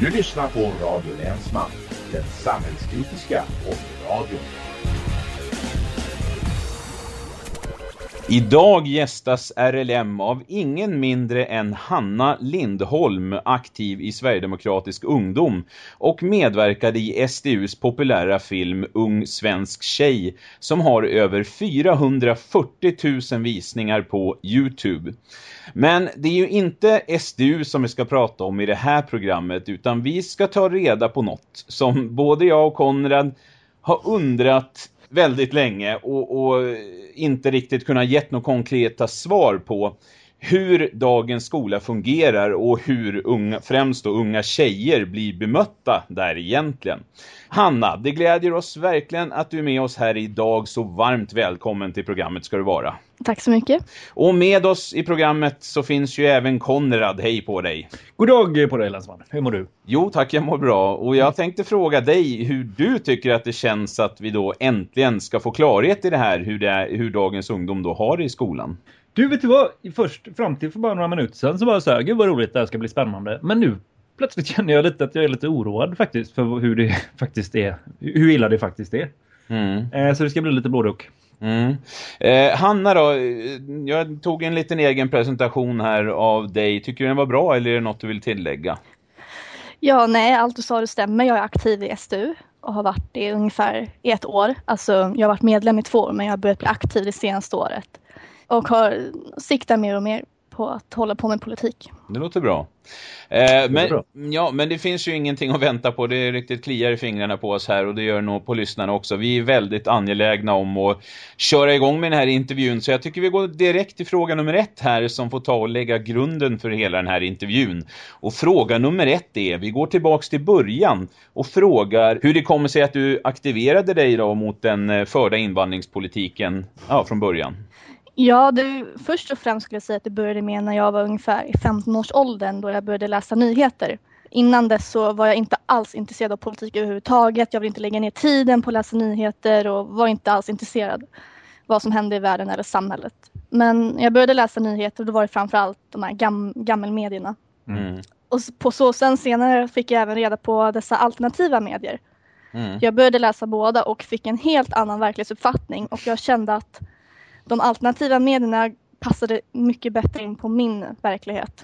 Du lyssnar på Radio Länsman, den samhällskritiska radion. Idag gästas RLM av ingen mindre än Hanna Lindholm, aktiv i Sverigedemokratisk ungdom och medverkade i SDUs populära film Ung svensk tjej som har över 440 000 visningar på Youtube. Men det är ju inte SDU som vi ska prata om i det här programmet utan vi ska ta reda på något som både jag och Konrad har undrat väldigt länge och, och inte riktigt kunnat gett några konkreta svar på hur dagens skola fungerar och hur unga, främst då unga tjejer blir bemötta där egentligen. Hanna, det glädjer oss verkligen att du är med oss här idag. Så varmt välkommen till programmet ska du vara. Tack så mycket. Och med oss i programmet så finns ju även Konrad. Hej på dig. God dag på dig Länsman. Hur mår du? Jo tack, jag mår bra. Och jag tänkte fråga dig hur du tycker att det känns att vi då äntligen ska få klarhet i det här. Hur, det är, hur dagens ungdom då har det i skolan. Du vet du vad? Först fram till för bara några minuter sedan så var jag så här, gud vad roligt det här ska bli spännande. Men nu plötsligt känner jag lite att jag är lite oroad faktiskt för hur det faktiskt är. Hur illa det faktiskt är. Mm. Eh, så det ska bli lite både och. Mm. Eh, Hanna då, jag tog en liten egen presentation här av dig. Tycker du den var bra eller är det något du vill tillägga? Ja, nej, allt du sa det stämmer. Jag är aktiv i SDU och har varit det ungefär i ett år. Alltså, jag har varit medlem i två år men jag har börjat bli aktiv det senaste året. Och har siktar mer och mer på att hålla på med politik. Det låter bra. Eh, men, bra. Ja, men det finns ju ingenting att vänta på. Det är riktigt kliar i fingrarna på oss här och det gör nog på lyssnarna också. Vi är väldigt angelägna om att köra igång med den här intervjun. Så jag tycker vi går direkt till fråga nummer ett här som får ta och lägga grunden för hela den här intervjun. Och fråga nummer ett är, vi går tillbaks till början och frågar hur det kommer sig att du aktiverade dig då mot den eh, förda invandringspolitiken ja, från början. Ja, det, först och främst skulle jag säga att det började med när jag var ungefär i 15-årsåldern då jag började läsa nyheter. Innan dess så var jag inte alls intresserad av politik överhuvudtaget. Jag ville inte lägga ner tiden på att läsa nyheter och var inte alls intresserad vad som hände i världen eller samhället. Men jag började läsa nyheter och då var det framförallt de här gam gammelmedierna. Mm. Och på så sen senare fick jag även reda på dessa alternativa medier. Mm. Jag började läsa båda och fick en helt annan verklighetsuppfattning och jag kände att de alternativa medierna passade mycket bättre in på min verklighet.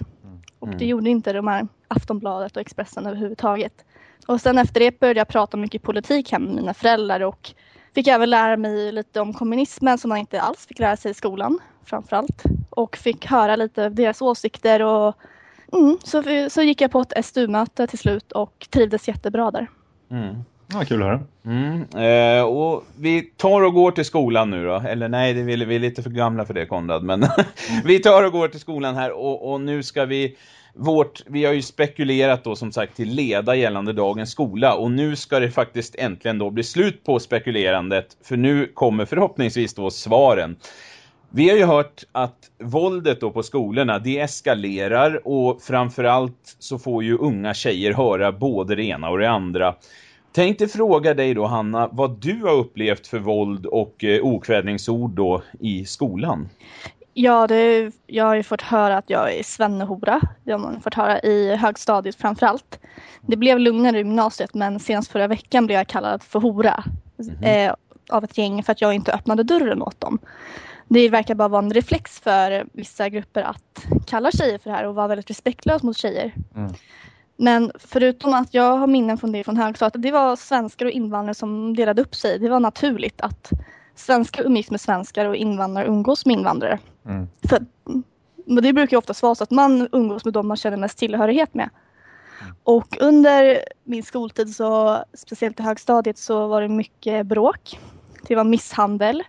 Och det mm. gjorde inte de här Aftonbladet och Expressen överhuvudtaget. Och sen efter det började jag prata mycket politik hem med mina föräldrar och fick även lära mig lite om kommunismen som man inte alls fick lära sig i skolan framförallt. Och fick höra lite av deras åsikter och mm, så, så gick jag på ett SDU-möte till slut och trivdes jättebra där. Mm. Ja, kul att höra. Mm, eh, och vi tar och går till skolan nu då. Eller nej, det vill, vi är lite för gamla för det Konrad. Men vi tar och går till skolan här och, och, nu ska vi... Vårt, vi har ju spekulerat då som sagt till leda gällande dagens skola. Och nu ska det faktiskt äntligen då bli slut på spekulerandet. För nu kommer förhoppningsvis då svaren. Vi har ju hört att våldet då på skolorna, det eskalerar och framförallt så får ju unga tjejer höra både det ena och det andra. Tänkte fråga dig då Hanna, vad du har upplevt för våld och eh, okvädningsord då i skolan? Ja, det, jag har ju fått höra att jag är svennehora. Det har man fått höra i högstadiet framförallt. Det blev lugnare i gymnasiet men senast förra veckan blev jag kallad för hora mm -hmm. eh, av ett gäng för att jag inte öppnade dörren åt dem. Det verkar bara vara en reflex för vissa grupper att kalla tjejer för det här och vara väldigt respektlös mot tjejer. Mm. Men förutom att jag har minnen från det från högstadiet, det var svenskar och invandrare som delade upp sig. Det var naturligt att svenskar umgicks med svenskar och invandrare umgås med invandrare. Mm. För, det brukar ju oftast vara så att man umgås med dem man känner mest tillhörighet med. Mm. Och under min skoltid, så, speciellt i högstadiet, så var det mycket bråk. Det var misshandel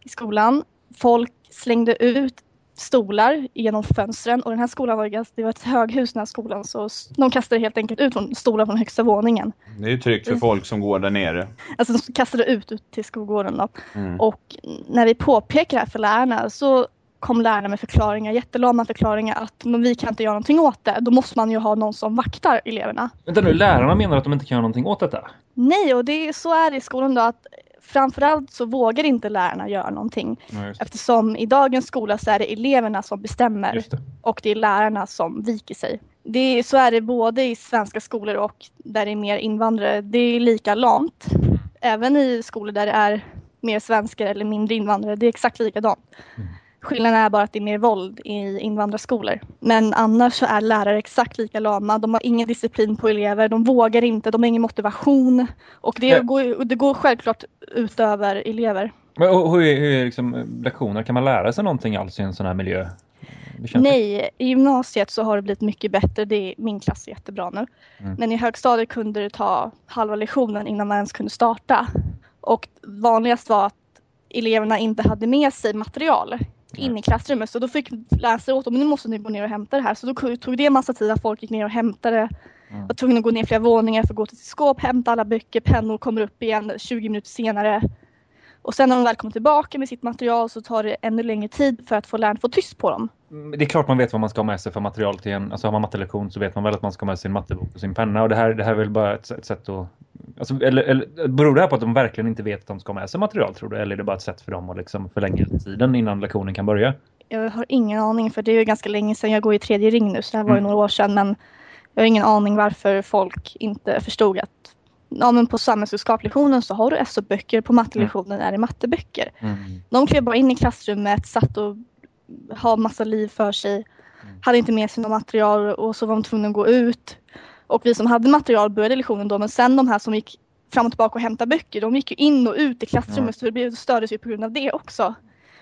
i skolan. Folk slängde ut stolar genom fönstren och den här skolan var, det var ett höghus den här skolan så de kastade helt enkelt ut från stolar från högsta våningen. Det är ju tryggt för folk som går där nere. Alltså de kastade ut, ut till skolgården då. Mm. Och när vi påpekar det här för lärarna så kom lärarna med förklaringar, jättelama förklaringar att men vi kan inte göra någonting åt det. Då måste man ju ha någon som vaktar eleverna. Vänta nu, lärarna menar att de inte kan göra någonting åt detta? Nej, och det, så är det i skolan då att framförallt så vågar inte lärarna göra någonting. Ja, eftersom i dagens skola så är det eleverna som bestämmer det. och det är lärarna som viker sig. det, så är det både i svenska skolor och där det är mer invandrare. Det är likadant. Även i skolor där det är mer svenskar eller mindre invandrare. Det är exakt likadant. Mm. Skillnaden är bara att det är mer våld i invandrarskolor. Men annars så är lärare exakt lika lama. De har ingen disciplin på elever. De vågar inte. De har ingen motivation. Och det, går, det går självklart ut över elever. Men, och, hur är, hur är liksom lektioner? Kan man lära sig någonting alls i en sån här miljö? Nej, i gymnasiet så har det blivit mycket bättre. Det är, min klass är jättebra nu. Mm. Men i högstadiet kunde det ta halva lektionen innan man ens kunde starta. Och vanligast var att eleverna inte hade med sig material in i klassrummet. Så då fick läsare åt dem, nu måste ni gå ner och hämta det här. Så då tog det en massa tid att folk gick ner och hämtade. Mm. Var tvungna att gå ner flera våningar för att gå till sitt skåp, hämta alla böcker, pennor, kommer upp igen 20 minuter senare. Och sen när de väl kommer tillbaka med sitt material så tar det ännu längre tid för att få läraren få tyst på dem. Mm, Det är klart man vet vad man ska ha med sig för material till en, alltså har man mattelektion så vet man väl att man ska ha med sin mattebok och sin penna och det här, det här är väl bara ett, ett sätt att alltså, eller, eller beror det här på att de verkligen inte vet att de ska ha med sig material tror du eller är det bara ett sätt för dem att liksom förlänga tiden innan lektionen kan börja? Jag har ingen aning för det är ju ganska länge sedan jag går i tredje ring nu så det här var ju Mm. några år sedan men jag har ingen aning varför folk inte förstod att ja, men på samhällskunskaplektionen så har du SO-böcker, på mattelektionen är det matteböcker. Mm. De klev bara in i klassrummet, satt och har massa liv för sig, hade inte med sig något material och så var de tvungna att gå ut. Och vi som hade material började lektionen då men sen de här som gick fram och tillbaka och hämtade böcker, de gick ju in och ut i klassrummet så det stördes ju på grund av det också.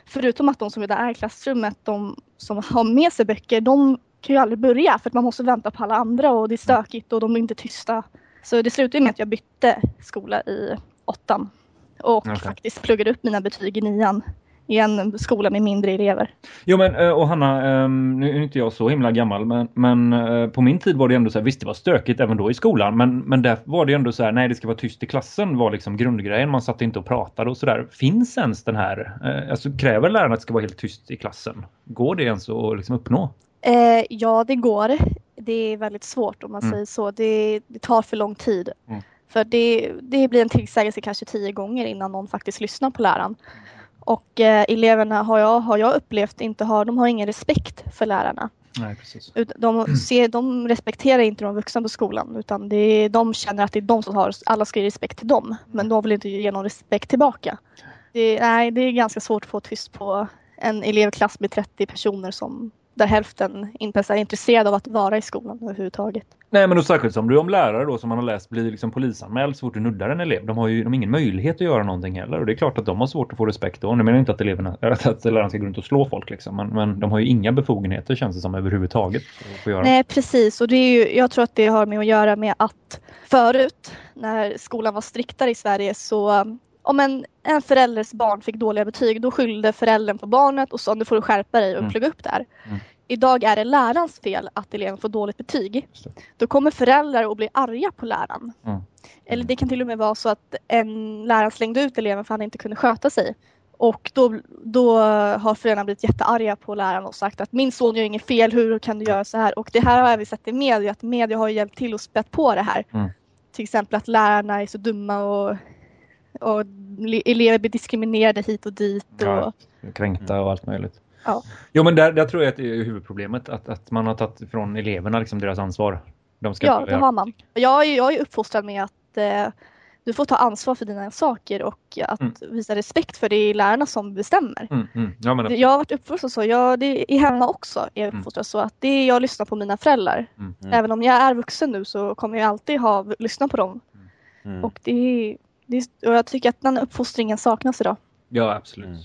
Förutom att de som är i klassrummet, de som har med sig böcker, de kan ju aldrig börja för att man måste vänta på alla andra och det är stökigt och de är inte tysta. Så det slutade med att jag bytte skola i åttan och Okej. faktiskt pluggade upp mina betyg i nian i en skola med mindre elever. Jo men eh, och Hanna, ehm, nu är inte jag så himla gammal men, men eh, på min tid var det ändå så här, visst det var stökigt även då i skolan men, men där var det ändå så här, nej det ska vara tyst i klassen var liksom grundgrejen, man satt inte och pratade och sådär. Finns ens den här, eh, alltså kräver lärarna att det ska vara helt tyst i klassen? Går det ens att liksom uppnå? Eh, ja, det går. Det är väldigt svårt om man Mm. säger så. Det, det tar för lång tid. Mm. För det, det blir en tillsägelse kanske tio gånger innan någon faktiskt lyssnar på läraren. Och eh, eleverna har jag, har jag upplevt inte har, de har ingen respekt för lärarna. Nej precis. De, ser, de respekterar inte de vuxna på skolan utan det är, de känner att det är de som har, alla ska ge respekt till dem. Men de vill inte ge någon respekt tillbaka. Det, nej, det är ganska svårt att få tyst på en elevklass med 30 personer som där hälften inte är intresserade av att vara i skolan överhuvudtaget. Nej men då särskilt som du om lärare då som man har läst blir liksom polisanmäld så fort du nuddar en elev. De har ju de har ingen möjlighet att göra någonting heller och det är klart att de har svårt att få respekt då. Nu menar inte att eleverna, att, att läraren ska gå runt och slå folk liksom men, men de har ju inga befogenheter känns det som överhuvudtaget. Nej precis och det är ju, jag tror att det har med att göra med att förut när skolan var striktare i Sverige så om en, en förälders barn fick dåliga betyg då skyllde föräldern på barnet och sa nu får du skärpa dig och Mm. plugga upp där. Mm. Idag är det lärarens fel att eleven får dåligt betyg. Då kommer föräldrar att bli arga på läraren. Mm. Eller det kan till och med vara så att en lärare slängde ut eleven för att han inte kunde sköta sig. Och då, då har föräldrarna blivit jättearga på läraren och sagt att min son gör inget fel, hur kan du göra så här? Och det här har vi sett i media, att media har hjälpt till att spät på det här. Mm. Till exempel att lärarna är så dumma och, och le- elever blir diskriminerade hit och dit. Och, Ja. Kränkta och allt möjligt. Ja. Jo men där, där tror jag att det är huvudproblemet att, att man har tagit ifrån eleverna liksom deras ansvar. De ska Ja, det har man. Jag är, jag är uppfostrad med att eh, du får ta ansvar för dina saker och att Mm. visa respekt för det är lärarna som bestämmer. Mm, mm. Ja, men, Det- Jag har varit uppfostrad så. Jag, det är hemma också. Är jag Mm. uppfostrad så att det är jag lyssnar på mina föräldrar. Mm. Mm. Även om jag är vuxen nu så kommer jag alltid ha lyssna på dem. Mm. Och, det är, är, och jag tycker att den uppfostringen saknas idag. ja absolut. Mm.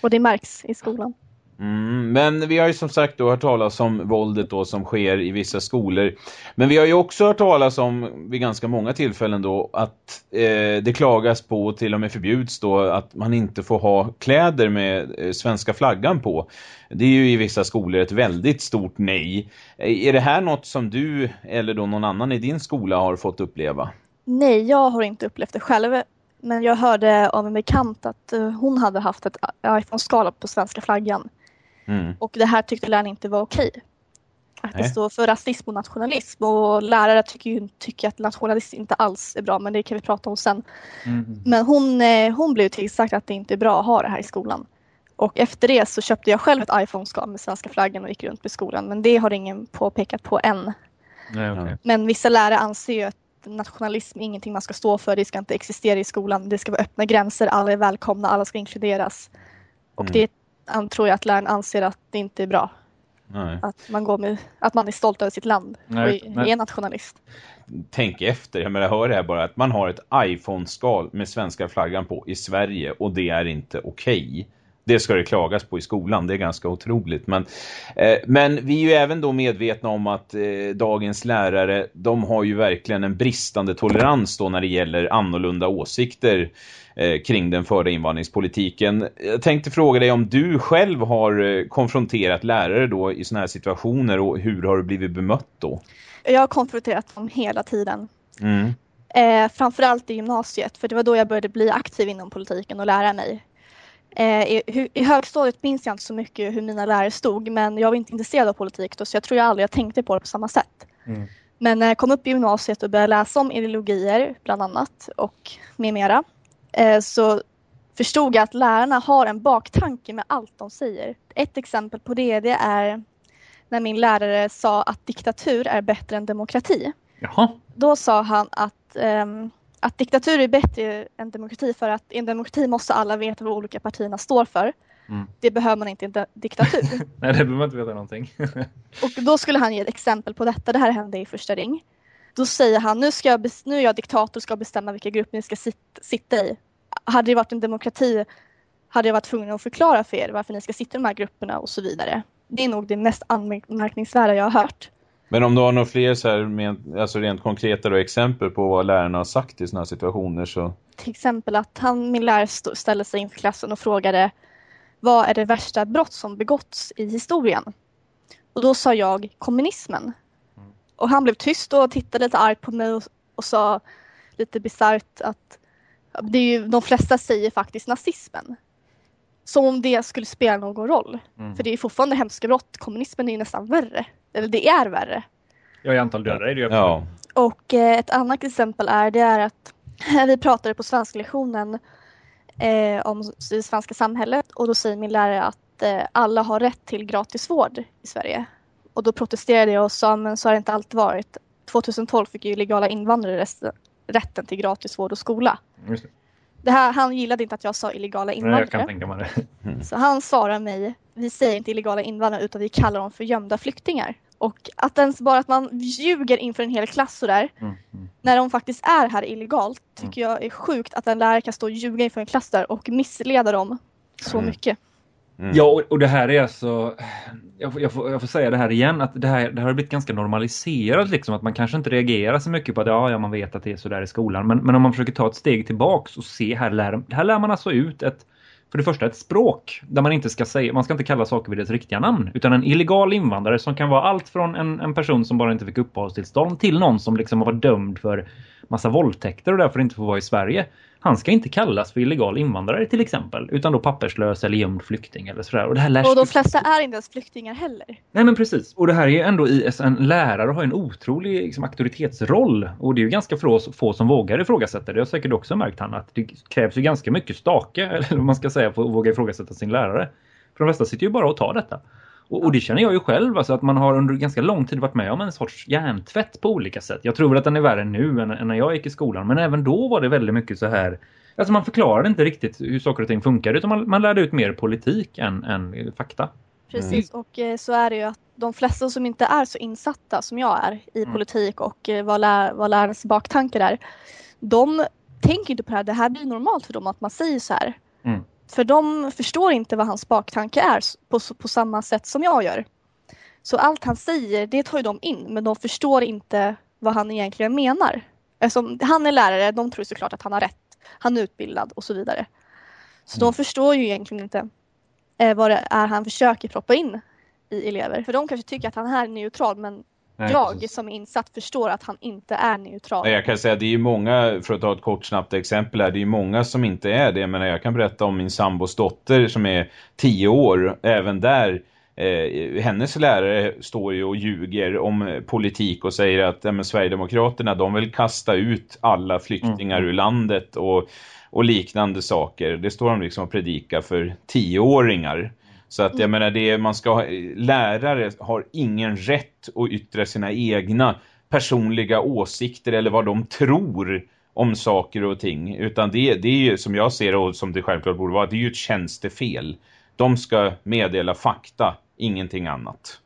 Och det märks i skolan. Mm, men vi har ju som sagt då hört talas om våldet då som sker i vissa skolor. Men vi har ju också hört talas om vid ganska många tillfällen då att eh, det klagas på och till och med förbjuds då att man inte får ha kläder med eh, svenska flaggan på. Det är ju i vissa skolor ett väldigt stort nej. Eh, Är det här något som du eller då någon annan i din skola har fått uppleva? Nej, jag har inte upplevt det själv. Men jag hörde av en bekant att eh, hon hade haft ett iPhone-skala på svenska flaggan. Mm. Och det här tyckte läraren inte var okej. Att det Nej. står för rasism och nationalism. Och lärare tycker ju tycker att nationalism inte alls är bra, men det kan vi prata om sen. Mm. Men hon, eh, hon blev tillsagd att det inte är bra att ha det här i skolan. Och efter det så köpte jag själv ett iPhone-skal med svenska flaggan och gick runt med skolan. Men det har ingen påpekat på än. Nej, okay. Men vissa lärare anser ju att nationalism är ingenting man ska stå för, det ska inte existera i skolan, det ska vara öppna gränser, alla är välkomna, alla ska inkluderas. Och Mm. det tror jag att läraren anser att det inte är bra. Nej. Att man, går med, att man är stolt över sitt land Nej, och är, är nationalist. Tänk efter, jag menar, hör det här bara att man har ett iPhone-skal med svenska flaggan på i Sverige och det är inte okej. Det ska det klagas på i skolan, det är ganska otroligt. Men, eh, men vi är ju även då medvetna om att eh, dagens lärare, de har ju verkligen en bristande tolerans då när det gäller annorlunda åsikter eh, kring den förda invandringspolitiken. Jag tänkte fråga dig om du själv har eh, konfronterat lärare då i sådana här situationer och hur har du blivit bemött då? Jag har konfronterat dem hela tiden. Mm. Eh, framförallt i gymnasiet, för det var då jag började bli aktiv inom politiken och lära mig. Eh, i, I högstadiet minns jag inte så mycket hur mina lärare stod, men jag var inte intresserad av politik då, så jag tror jag aldrig jag tänkte på det på samma sätt. Mm. Men när jag kom upp i gymnasiet och började läsa om ideologier, bland annat, och med mera, eh, så förstod jag att lärarna har en baktanke med allt de säger. Ett exempel på det, det är när min lärare sa att diktatur är bättre än demokrati Jaha. då sa han att, ehm, att diktatur är bättre än demokrati för att i en demokrati måste alla veta vad olika partierna står för. Mm. Det behöver man inte i en diktatur. Nej, det behöver man inte veta någonting. och då skulle han ge ett exempel på detta. Det här hände i första ring. Då säger han, nu, ska jag nu är jag diktator och ska bestämma vilka grupper ni ska sit- sitta i. Hade det varit en demokrati hade jag varit tvungen att förklara för er varför ni ska sitta i de här grupperna och så vidare. Det är nog det mest anmärkningsvärda jag har hört. Men om du har några fler så här med, alltså rent konkreta då, exempel på vad lärarna har sagt i sådana situationer så... till exempel att han, min lärare ställde sig inför klassen och frågade vad är det värsta brott som begåtts i historien? Och då sa jag kommunismen. Och han blev tyst och tittade lite argt på mig och, och sa lite bisarrt att det är ju, de flesta säger faktiskt nazismen. Som om det skulle spela någon roll. Mm. För det är fortfarande hemska brott. Kommunismen är ju nästan värre. Eller det är värre. Ja, i antal döda är det ju Ja. Och eh, ett annat exempel är det är att vi pratade på svenska lektionen eh, om det svenska samhället och då säger min lärare att eh, alla har rätt till gratis vård i Sverige. Och då protesterade jag och sa men så har det inte alltid varit. 2012 fick ju illegala invandrare rätten till gratis vård och skola. Det. Här, han gillade inte att jag sa illegala Nej, invandrare. jag kan tänka mig det. Så han svarar mig, vi säger inte illegala invandrare utan vi kallar dem för gömda flyktingar. Och att ens bara att man ljuger inför en hel klass sådär, Mm. Mm. när de faktiskt är här illegalt, tycker jag är sjukt att en lärare kan stå och ljuga inför en klass där och missleda dem så Mm. mycket. Mm. Ja, och, och det här är alltså... Jag, får- jag, får, jag får säga det här igen, att det här, det här har blivit ganska normaliserat liksom. Att man kanske inte reagerar så mycket på att ja, ja man vet att det är så där i skolan. Men, men om man försöker ta ett steg tillbaks och se här lär, här lär man alltså ut ett för det första ett språk där man inte ska säga, man ska inte kalla saker vid dess riktiga namn. Utan en illegal invandrare som kan vara allt från en, en person som bara inte fick uppehållstillstånd till någon som liksom har varit dömd för massa våldtäkter och därför inte får vara i Sverige. Han ska inte kallas för illegal invandrare till exempel. Utan då papperslös eller gömd flykting eller sådär. Och det här lärs Och de flesta är inte ens flyktingar heller. Nej men precis. Och det här är ju ändå i en lärare har en otrolig liksom, auktoritetsroll. Och det är ju ganska få, få som vågar ifrågasätta det. Det har säkert också märkt han att det krävs ju ganska mycket stake, eller vad man ska säga, för att våga ifrågasätta sin lärare. För de flesta sitter ju bara och tar detta. Och, och det känner jag ju själv, alltså att man har under ganska lång tid varit med om en sorts hjärntvätt på olika sätt. Jag tror väl att den är värre nu än, än när jag gick i skolan. Men även då var det väldigt mycket så här Alltså man förklarade inte riktigt hur saker och ting funkar utan man, man lärde ut mer politik än, än fakta. Precis, och eh, så är det ju att de flesta som inte är så insatta som jag är i Mm. politik och eh, vad, lär, vad lärarens baktankar är. De tänker inte på det här, det här blir normalt för dem att man säger så här. Mm. För de förstår inte vad hans baktanke är på, på samma sätt som jag gör. Så allt han säger, det tar ju de in, men de förstår inte vad han egentligen menar. Eftersom han är lärare, de tror såklart att han har rätt. Han är utbildad och så vidare. Så Mm. de förstår ju egentligen inte eh, vad det är han försöker proppa in i elever. För de kanske tycker att han här är neutral, men Nej, jag precis. som är insatt förstår att han inte är neutral. Jag kan säga att det är ju många, för att ta ett kort snabbt exempel här, det är ju många som inte är det. Men jag kan berätta om min sambos dotter som är tio år. Även där, eh, hennes lärare står ju och ljuger om eh, politik och säger att ja, men Sverigedemokraterna, de vill kasta ut alla flyktingar Mm. ur landet och, och liknande saker. Det står de liksom och predikar för tioåringar. Så att jag menar, det är, man ska lärare har ingen rätt att yttra sina egna personliga åsikter eller vad de tror om saker och ting. Utan det, det är ju som jag ser och som det självklart borde vara, det är ju ett tjänstefel. De ska meddela fakta, ingenting annat.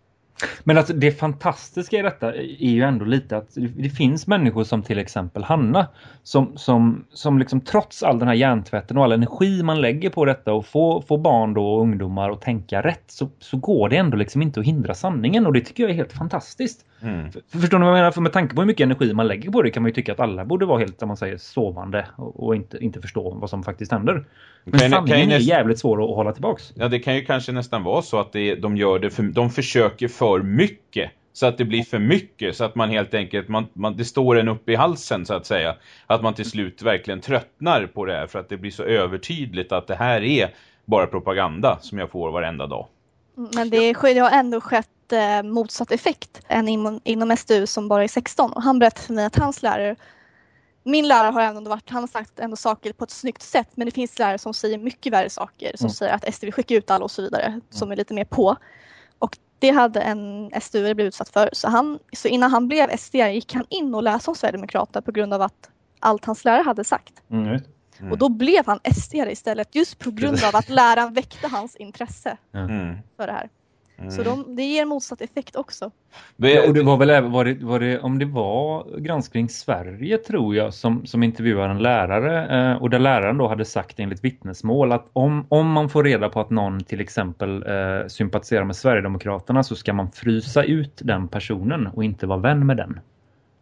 Men alltså det fantastiska i detta är ju ändå lite att det finns människor som till exempel Hanna som, som, som liksom trots all den här hjärntvätten och all energi man lägger på detta och få, få barn då och ungdomar att tänka rätt så, så går det ändå liksom inte att hindra sanningen och det tycker jag är helt fantastiskt. Mm. För, förstår ni vad jag menar? För med tanke på hur mycket energi man lägger på det kan man ju tycka att alla borde vara helt, som man säger, sovande och, och inte, inte förstå vad som faktiskt händer. Men kan, sanningen kan är jävligt svår att hålla tillbaks. Ja, det kan ju kanske nästan vara så att det, de gör det för, de försöker för mycket. Så att det blir för mycket. Så att man helt enkelt, man, man, det står en upp i halsen så att säga. Att man till slut verkligen tröttnar på det här. För att det blir så övertydligt att det här är bara propaganda som jag får varenda dag. Men det, det har ändå skett eh, motsatt effekt än inom, inom SDU som bara är 16. Och han berättade för mig att hans lärare min lärare har ändå varit, han har sagt ändå saker på ett snyggt sätt men det finns lärare som säger mycket värre saker som mm. säger att SD vill skicka ut alla och så vidare mm. som är lite mer på. Det hade en SDU blivit utsatt för så, han, så innan han blev SD gick han in och läste om Sverigedemokraterna på grund av att allt hans lärare hade sagt. Mm. Mm. Och då blev han SD istället just på grund av att läraren väckte hans intresse mm. för det här. Mm. Så de, det ger motsatt effekt också. Ja, och det var väl var det, var det, om det var Granskning Sverige tror jag som, som intervjuade en lärare eh, och där läraren då hade sagt enligt vittnesmål att om, om man får reda på att någon till exempel eh, sympatiserar med Sverigedemokraterna så ska man frysa ut den personen och inte vara vän med den.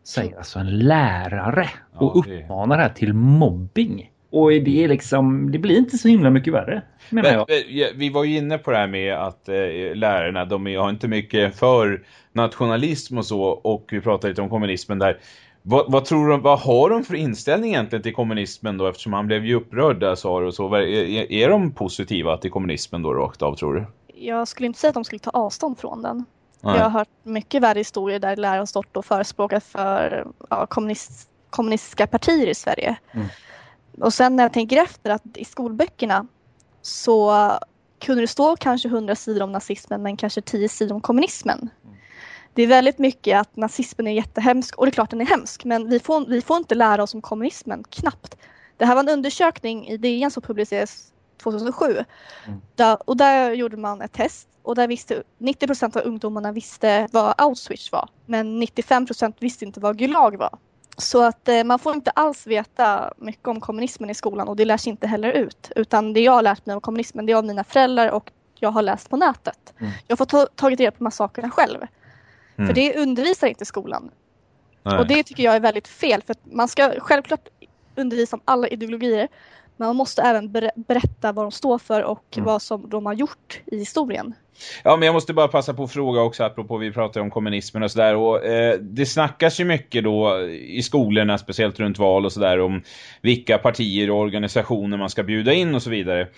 Säger alltså en lärare och ja, det... uppmanar här till mobbing. Och det är liksom, det blir inte så himla mycket värre, menar jag. Vi var ju inne på det här med att eh, lärarna, de har inte mycket för nationalism och så. Och vi pratade lite om kommunismen där. Vad, vad, tror de, vad har de för inställning egentligen till kommunismen då? Eftersom han blev ju upprörd där, sa du. Och så. Är, är de positiva till kommunismen då rakt av, tror du? Jag skulle inte säga att de skulle ta avstånd från den. Nej. Jag har hört mycket värre historier där lärare har stått och förespråkat för ja, kommunist, kommunistiska partier i Sverige. Mm. Och sen när jag tänker efter att i skolböckerna så kunde det stå kanske hundra sidor om nazismen men kanske tio sidor om kommunismen. Mm. Det är väldigt mycket att nazismen är jättehemsk och det är klart den är hemsk men vi får, vi får inte lära oss om kommunismen, knappt. Det här var en undersökning i DN som publicerades 2007 mm. där, och där gjorde man ett test och där visste 90 procent av ungdomarna visste vad Auschwitz var men 95 procent visste inte vad Gulag var. Så att eh, man får inte alls veta mycket om kommunismen i skolan och det lärs inte heller ut. Utan det jag har lärt mig om kommunismen det är av mina föräldrar och jag har läst på nätet. Mm. Jag har fått tagit reda på massakerna själv. Mm. För det undervisar inte skolan. Nej. Och det tycker jag är väldigt fel. För man ska självklart undervisa om alla ideologier. Men man måste även berätta vad de står för och mm. vad som de har gjort i historien. Ja, men jag måste bara passa på att fråga också apropå vi pratar om kommunismen och sådär. Och eh, det snackas ju mycket då i skolorna, speciellt runt val och sådär, om vilka partier och organisationer man ska bjuda in och så vidare.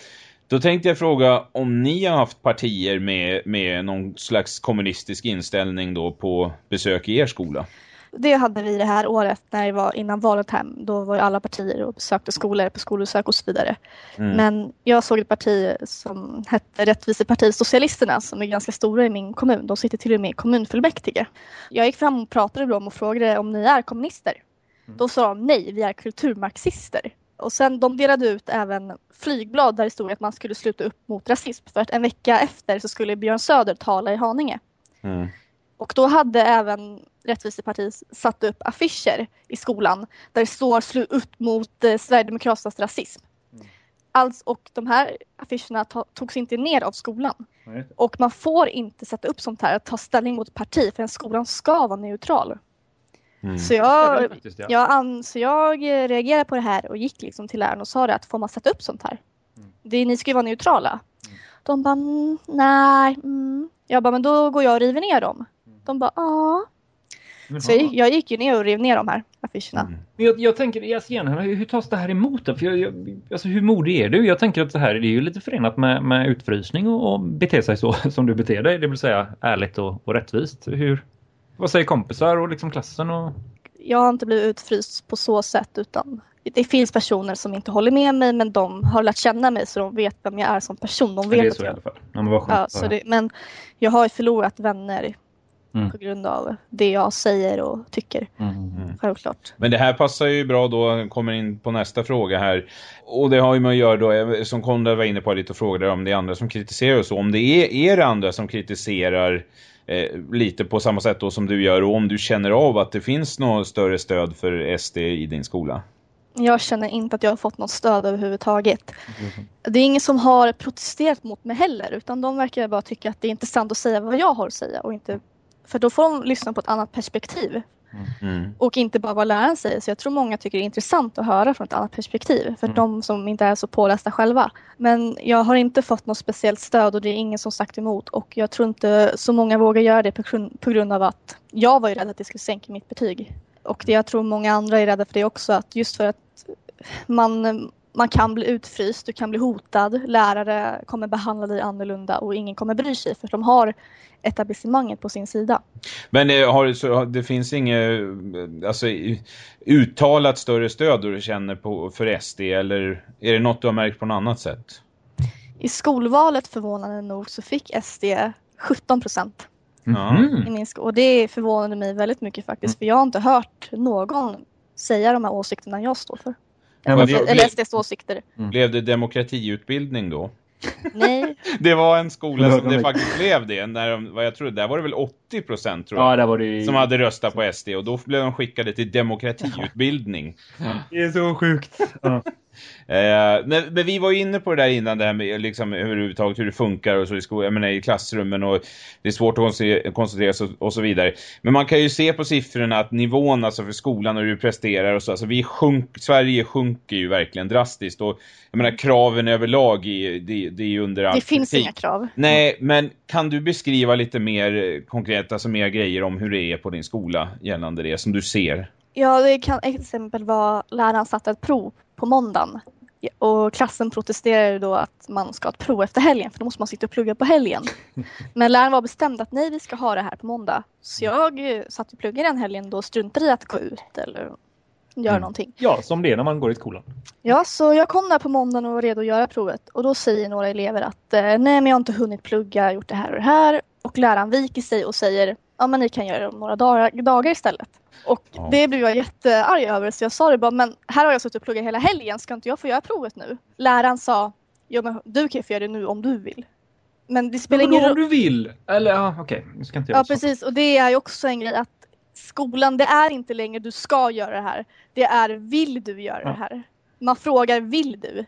Då tänkte jag fråga om ni har haft partier med, med någon slags kommunistisk inställning då på besök i er skola? Det hade vi det här året när det var innan valet hem. Då var alla partier och besökte skolor på skolbesök och så vidare. Mm. Men jag såg ett parti som hette Rättvisepartiet Socialisterna som är ganska stora i min kommun. De sitter till och med i kommunfullmäktige. Jag gick fram och pratade med dem och frågade om ni är kommunister. Mm. Då sa de nej, vi är kulturmarxister. Och sen de delade ut även flygblad där det stod att man skulle sluta upp mot rasism. För att en vecka efter så skulle Björn Söder tala i Haninge. Mm. Och då hade även Rättvisepartiet satt upp affischer i skolan där det står slå ut mot eh, Sverigedemokraternas rasism. Mm. Alltså, och de här affischerna togs inte ner av skolan. Nej. Och man får inte sätta upp sånt här, ta ställning mot parti, för en skolan ska vara neutral. Mm. Så, jag, faktiskt, ja. jag, så jag reagerade på det här och gick liksom till läraren och sa det att får man sätta upp sånt här? Mm. Det, ni ska ju vara neutrala. Mm. De bara, mm, nej. Mm. Jag bara, men då går jag och river ner dem. De bara, ja. Så jag, jag, gick ju ner och rev ner de här affischerna. Mm. Men jag, jag tänker, alltså igen, hur tas det här emot? För jag, jag, alltså hur modig är du? Jag tänker att det här det är ju lite förenat med, med utfrysning och, och bete sig så som du beter dig. Det vill säga ärligt och, och rättvist. Hur, vad säger kompisar och liksom klassen? Och... Jag har inte blivit utfryst på så sätt utan det finns personer som inte håller med mig men de har lärt känna mig så de vet vem jag är som person. De vet det är så jag... i alla fall. Ja, men, ja, det, men jag har förlorat vänner Mm. på grund av det jag säger och tycker. Mm. Självklart. Men det här passar ju bra då, kommer in på nästa fråga här. Och det har ju med att göra då, som Konrad var inne på lite och frågade om det är andra som kritiserar och så. Om det är, är det andra som kritiserar eh, lite på samma sätt då som du gör och om du känner av att det finns något större stöd för SD i din skola? Jag känner inte att jag har fått något stöd överhuvudtaget. Det är ingen som har protesterat mot mig heller utan de verkar bara tycka att det är intressant att säga vad jag har att säga och inte för då får de lyssna på ett annat perspektiv Mm. och inte bara vad läraren säger. Så jag tror många tycker det är intressant att höra från ett annat perspektiv för Mm. de som inte är så pålästa själva. Men jag har inte fått något speciellt stöd och det är ingen som sagt emot och jag tror inte så många vågar göra det på grund, av att jag var ju rädd att det skulle sänka mitt betyg. Och det jag tror många andra är rädda för det också att just för att man, man kan bli utfryst, du kan bli hotad, lärare kommer behandla dig annorlunda och ingen kommer bry sig för de har etablissemanget på sin sida. Men eh, har, så, det finns inget eh, alltså, uttalat större stöd du känner på, för SD eller är det något du har märkt på något annat sätt? I skolvalet förvånande nog så fick SD 17 procent. Mhm. i min skola. Och det förvånade mig väldigt mycket faktiskt för jag har inte hört någon säga de här åsikterna jag står för. Ja, men Eller, SDs åsikter. Blev det demokratiutbildning då? Nej, Det var en skola som det faktiskt blev det. När de, vad jag tror, där var det väl 80 procent tror jag. Ja, där var det ju... Som hade röstat på SD och då blev de skickade till demokratiutbildning. Det är så sjukt. Ja. Eh, men, men vi var ju inne på det där innan, det här med liksom, överhuvudtaget hur det funkar och så i, skolan, menar, i klassrummen och det är svårt att koncentrera- sig och, så vidare. Men man kan ju se på siffrorna att nivån alltså för skolan och hur du presterar och så, alltså vi sjunk, Sverige sjunker ju verkligen drastiskt och jag menar kraven överlag i, det, det är ju under all det finns kritik. inga krav. Nej, men kan du beskriva lite mer eh, konkret, alltså mer grejer om hur det är på din skola gällande det som du ser? Ja, det kan exempel vara läraren satte ett prov på måndagen och klassen protesterade då att man ska ha ett prov efter helgen för då måste man sitta och plugga på helgen. Men läraren var bestämd att nej, vi ska ha det här på måndag. Så jag eh, satt och pluggade den helgen då struntade i att gå ut eller göra Mm. någonting. ja, som det är när man går i skolan. Ja, så jag kom där på måndagen och var redo att göra provet och då säger några elever att eh, nej, men jag har inte hunnit plugga, gjort det här och det här och läraren viker sig och säger ja, men ni kan göra det om några dagar, dagar istället. Och Ja. det blev jag jättearg över så jag sa det bara, men här har jag suttit och pluggat hela helgen, ska inte jag få göra provet nu? Läraren sa, ja men du kan ju få göra det nu om du vill. Men det spelar Men ingen om roll. du vill. Eller ja, okej. Nu ska inte jag Ja precis och det är ju också en grej att skolan det är inte längre du ska göra det här. Det är vill du göra Ja. det här. Man frågar vill du.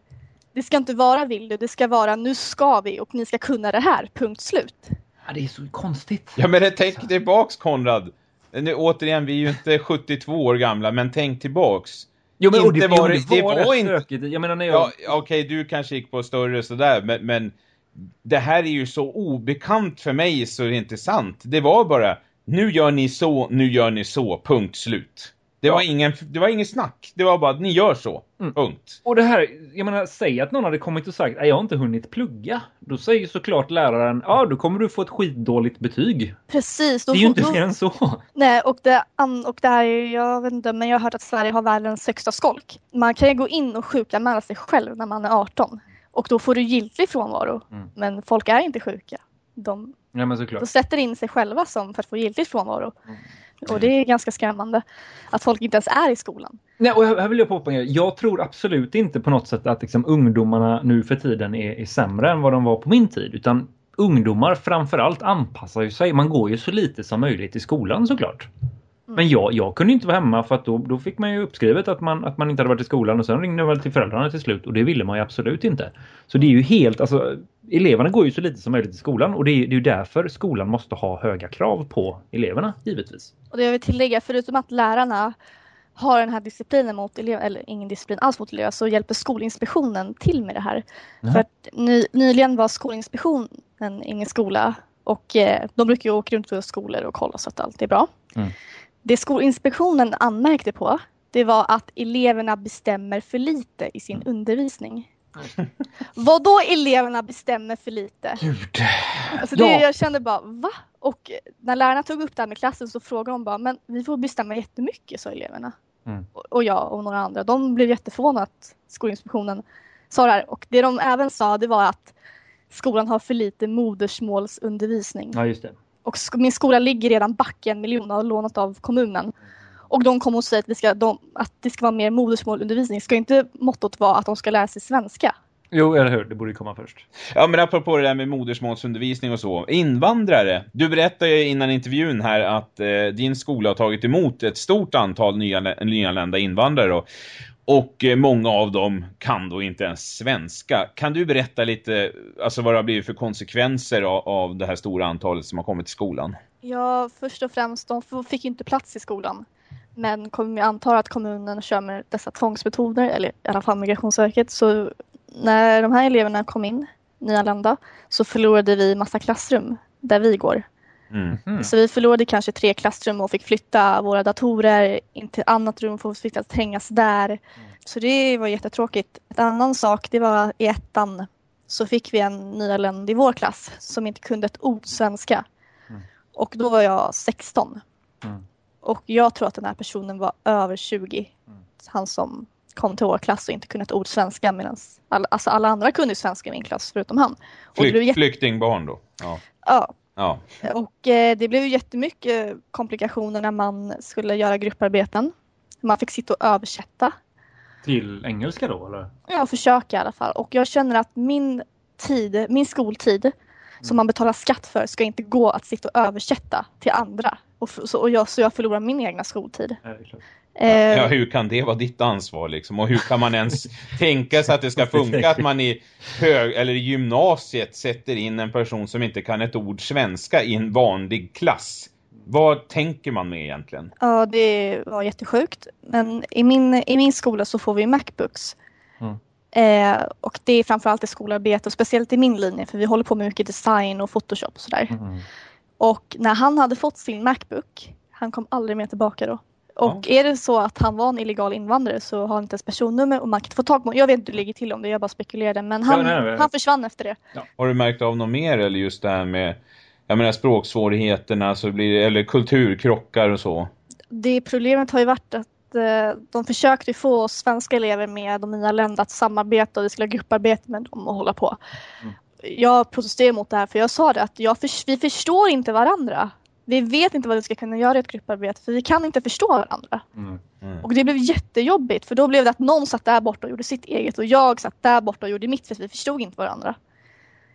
Det ska inte vara vill du, det ska vara nu ska vi och ni ska kunna det här, punkt slut. Ja, det är så konstigt. Ja men tänk tillbaks Konrad. Nu, återigen, vi är ju inte 72 år gamla, men tänk tillbaks. Jo, men Inte det, var det- det, var, var inte-. Jag menar när jag... Ja, okej, du kanske gick på större sådär, men, men det här är ju så obekant för mig så det är inte sant. Det var bara, nu gör ni så, nu gör ni så, punkt slut. Det, var, ingen, det var ingen snack, det var bara att ni gör så, Mm. punkt. Och det här, jag menar, säg att någon hade kommit och sagt att jag har inte hunnit plugga. Då säger såklart läraren, ja då kommer du få ett skitdåligt betyg. Precis. Det Då, är ju inte då, mer än så. nej, och det, och det här, är- jag vet inte, men jag har hört att Sverige har världens högsta skolk. Man kan ju gå in och sjukanmäla sig själv när man är 18 och då får du giltig frånvaro. Mm. Men folk är inte sjuka. De, Ja men såklart. De sätter in sig själva som för att få giltig frånvaro. Mm. Och det är ganska skrämmande att folk inte ens är i skolan. Nej, och här vill jag påpeka, jag tror absolut inte på något sätt att liksom, ungdomarna nu för tiden är, är sämre än vad de var på min tid. Utan ungdomar framförallt anpassar ju sig. Man går ju så lite som möjligt i skolan såklart. Men jag, jag kunde inte vara hemma för att då, då fick man ju uppskrivet att man, att man inte hade varit i skolan och sen ringde jag väl till föräldrarna till slut och det ville man ju absolut inte. Så det är ju helt, alltså eleverna går ju så lite som möjligt i skolan och det är, det är ju därför skolan måste ha höga krav på eleverna givetvis. Och det jag vill tillägga, förutom att lärarna har den här disciplinen mot elever, eller ingen disciplin alls mot elever, så hjälper Skolinspektionen till med det här. Jaha. För att ny, nyligen var Skolinspektionen i min skola och eh, de brukar ju åka runt på skolor och kolla så att allt är bra. Mm. Det Skolinspektionen anmärkte på, det var att eleverna bestämmer för lite i sin undervisning. Vad då eleverna bestämmer för lite? Gud. Alltså det, Ja. Jag kände bara va? Och när lärarna tog upp det här med klassen så frågade de bara men vi får bestämma jättemycket sa eleverna. Mm. Och, och jag och några andra. De blev jätteförvånade att Skolinspektionen sa det här. Och det de även sa det var att skolan har för lite modersmålsundervisning. Ja just det. Och sk- min skola ligger redan back en miljon och har lånat av kommunen. Och de kommer att säga att, vi ska, de, att det ska vara mer modersmålundervisning. Ska inte mottot vara att de ska lära sig svenska? Jo, eller hur? Det borde komma först. Ja, men apropå det där med modersmålsundervisning och så. Invandrare. Du berättade ju innan intervjun här att eh, din skola har tagit emot ett stort antal nya, nyanlända invandrare. Och, och eh, många av dem kan då inte ens svenska. Kan du berätta lite alltså vad det har blivit för konsekvenser av, av det här stora antalet som har kommit till skolan? Ja, först och främst, de fick ju inte plats i skolan. Men jag antar att kommunen kör med dessa tvångsmetoder, eller i alla fall Migrationsverket. Så när de här eleverna kom in, nyanlända, så förlorade vi massa klassrum där vi går. Mm. Mm. Så vi förlorade kanske tre klassrum och fick flytta våra datorer in till ett annat rum för att fick att trängas där. Så det var jättetråkigt. En annan sak, det var i ettan så fick vi en nyanländ i vår klass som inte kunde ett ord svenska. Mm. Och då var jag 16. Mm. Och jag tror att den här personen var över 20. Mm. Han som kom till vår klass och inte kunde ett ord svenska medan alla, alltså alla andra kunde svenska i min klass förutom han. Och det blev Flyk, jätte- flyktingbarn då. Ja. ja, ja. och eh, det blev ju jättemycket komplikationer när man skulle göra grupparbeten. Man fick sitta och översätta. Till engelska då, eller? Ja, försöka i alla fall. Och jag känner att min tid, min skoltid som man betalar skatt för ska inte gå att sitta och översätta till andra. Och, så, och jag, så jag förlorar min egna skoltid. Ja, Eh, Ja, hur kan det vara ditt ansvar liksom? Och hur kan man ens tänka sig att det ska funka att man i hög eller i gymnasiet sätter in en person som inte kan ett ord svenska i en vanlig klass? Vad tänker man med egentligen? Ja, det var jättesjukt. Men i min, i min skola så får vi Macbooks. Mm. Eh, och det är framförallt i skolarbete och speciellt i min linje för vi håller på med mycket design och photoshop och sådär. Mm. Och när han hade fått sin Macbook, han kom aldrig mer tillbaka då. Och är det så att han var en illegal invandrare så har han inte ens personnummer och man kan inte få tag på honom. Jag vet inte hur det ligger till om det, jag bara spekulerade. Men han, Ja, nej, nej. han försvann efter det. Har du märkt av något mer eller just det här med jag menar språksvårigheterna så blir eller kulturkrockar och så? Det problemet har ju varit att eh, de försökte få svenska elever med de nya länderna att samarbeta och vi skulle ha grupparbete med dem och hålla på. Mm. Jag protesterade mot det här för jag sa det att jag vi förstår inte varandra. Vi vet inte vad vi ska kunna göra i ett grupparbete för vi kan inte förstå varandra. Mm. Mm. Och det blev jättejobbigt för då blev det att någon satt där borta och gjorde sitt eget och jag satt där borta och gjorde mitt för vi förstod inte varandra.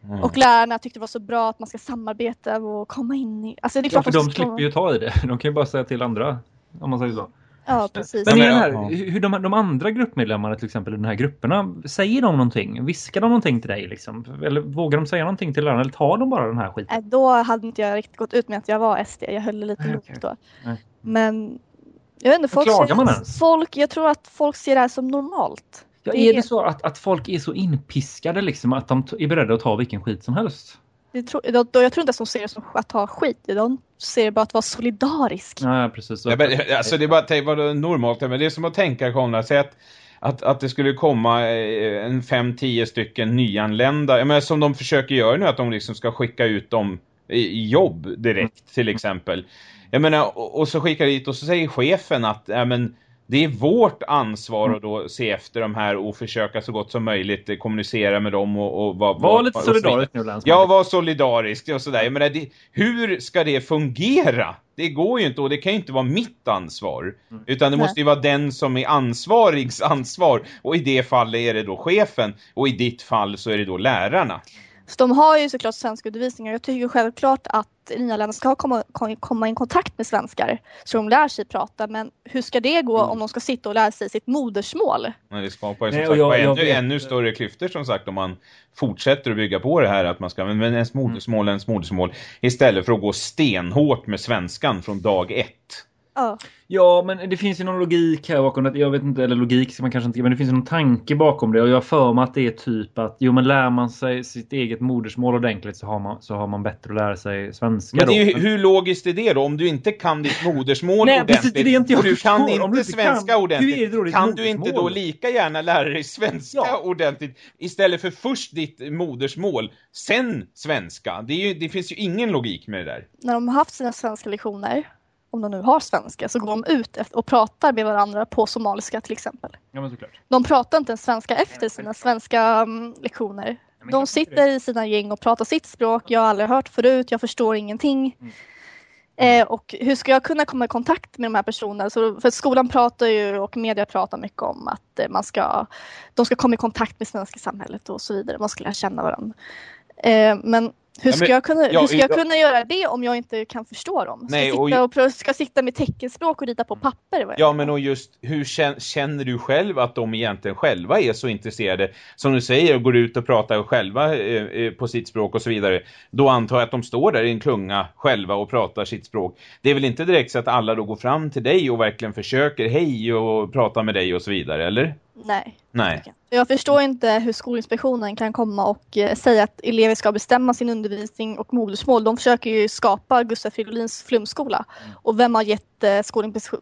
Mm. Och lärarna tyckte det var så bra att man ska samarbeta och komma in i... Alltså det är Ja, klart för att de slipper ju ta i det. De kan ju bara säga till andra. Om man säger så. Ja, precis. Men men den här, ja. hur de, de andra gruppmedlemmarna till exempel i de här grupperna, säger de någonting? Viskar de någonting till dig liksom? Eller vågar de säga någonting till lärarna? Eller tar de bara den här skiten? Nej, Då hade inte jag riktigt gått ut med att jag var SD. Jag höll lite lågt okej. då. Nej. Men jag vet inte, folk, ser, folk, jag tror att folk ser det här som normalt. Ja, det är är- det så att, att folk är så inpiskade liksom att de är beredda att ta vilken skit som helst? Det tror, då, då, jag tror inte att de ser det som att ta skit. De ser det bara att vara solidarisk. Ja, precis. Ja, men, alltså det är bara att tänka vad det är normalt, men det är som att tänka Konrad, säg att, att, att det skulle komma eh, en fem, tio stycken nyanlända, jag menar som de försöker göra nu, att de liksom ska skicka ut dem i i jobb direkt till exempel. Jag menar, och, och så skickar dit och så säger chefen att, ja men det är vårt ansvar att då se efter de här och försöka så gott som möjligt eh, kommunicera med dem och, och vad, Var lite solidarisk nu Länsman. Ja, var solidarisk och sådär. Jag menar, det, hur ska det fungera? Det går ju inte och det kan ju inte vara mitt ansvar. Mm. Utan det Nej. måste ju vara den som är ansvarigs ansvar. Och i det fallet är det då chefen. Och i ditt fall så är det då lärarna. Så de har ju såklart svenskundervisning och jag tycker självklart att nyanlända ska komma, kom- komma i kontakt med svenskar så de lär sig prata. Men hur ska det gå Mm. om de ska sitta och lära sig sitt modersmål? Men det skapar ju som Nej, sagt jag- ännu, vet- ännu större klyftor som sagt om man fortsätter att bygga på det här att man ska men ens modersmål, ens modersmål istället för att gå stenhårt med svenskan från dag ett. Ja. Ja, men det finns ju någon logik här bakom det. Jag vet inte, eller logik ska man kanske inte men det finns ju någon tanke bakom det. Och jag har för mig att det är typ att, jo men lär man sig sitt eget modersmål ordentligt så har man, så har man bättre att lära sig svenska Men det är då. ju, hur logiskt är det då? Om du inte kan ditt modersmål Nej, ordentligt precis, det är inte jag och du kan förstår. Om inte du inte svenska kan, ordentligt, hur är det då kan du inte då lika gärna lära dig svenska Ja. ordentligt istället för först ditt modersmål, sen svenska? Det, är ju, det finns ju ingen logik med det där. När de har haft sina svenska lektioner, om de nu har svenska, så går de ut och pratar med varandra på somaliska till exempel. Ja. De pratar inte ens svenska efter sina svenska mm, lektioner. De sitter i sina gäng och pratar sitt språk. Jag har aldrig hört förut. Jag förstår ingenting. Mm. Eh, och hur ska jag kunna komma i kontakt med de här personerna? Så, för skolan pratar ju och media pratar mycket om att eh, man ska, de ska komma i kontakt med svenska samhället och så vidare. Man ska lära känna varandra. Eh, men hur ska, ja, men, jag, kunna, ja, hur ska jag kunna göra det om jag inte kan förstå dem? Ska, nej, jag, sitta och, och, ska sitta med teckenspråk och rita på papper? Ja, men och just hur känner du själv att de egentligen själva är så intresserade? Som du säger, och går ut och pratar själva eh, eh, på sitt språk och så vidare. Då antar jag att de står där i en klunga själva och pratar sitt språk. Det är väl inte direkt så att alla då går fram till dig och verkligen försöker hej och prata med dig och så vidare, eller? Nej. Nej. Jag förstår inte hur Skolinspektionen kan komma och eh, säga att elever ska bestämma sin undervisning och modersmål. De försöker ju skapa Gustav Fridolins flumskola. Mm. Och vem har gett eh,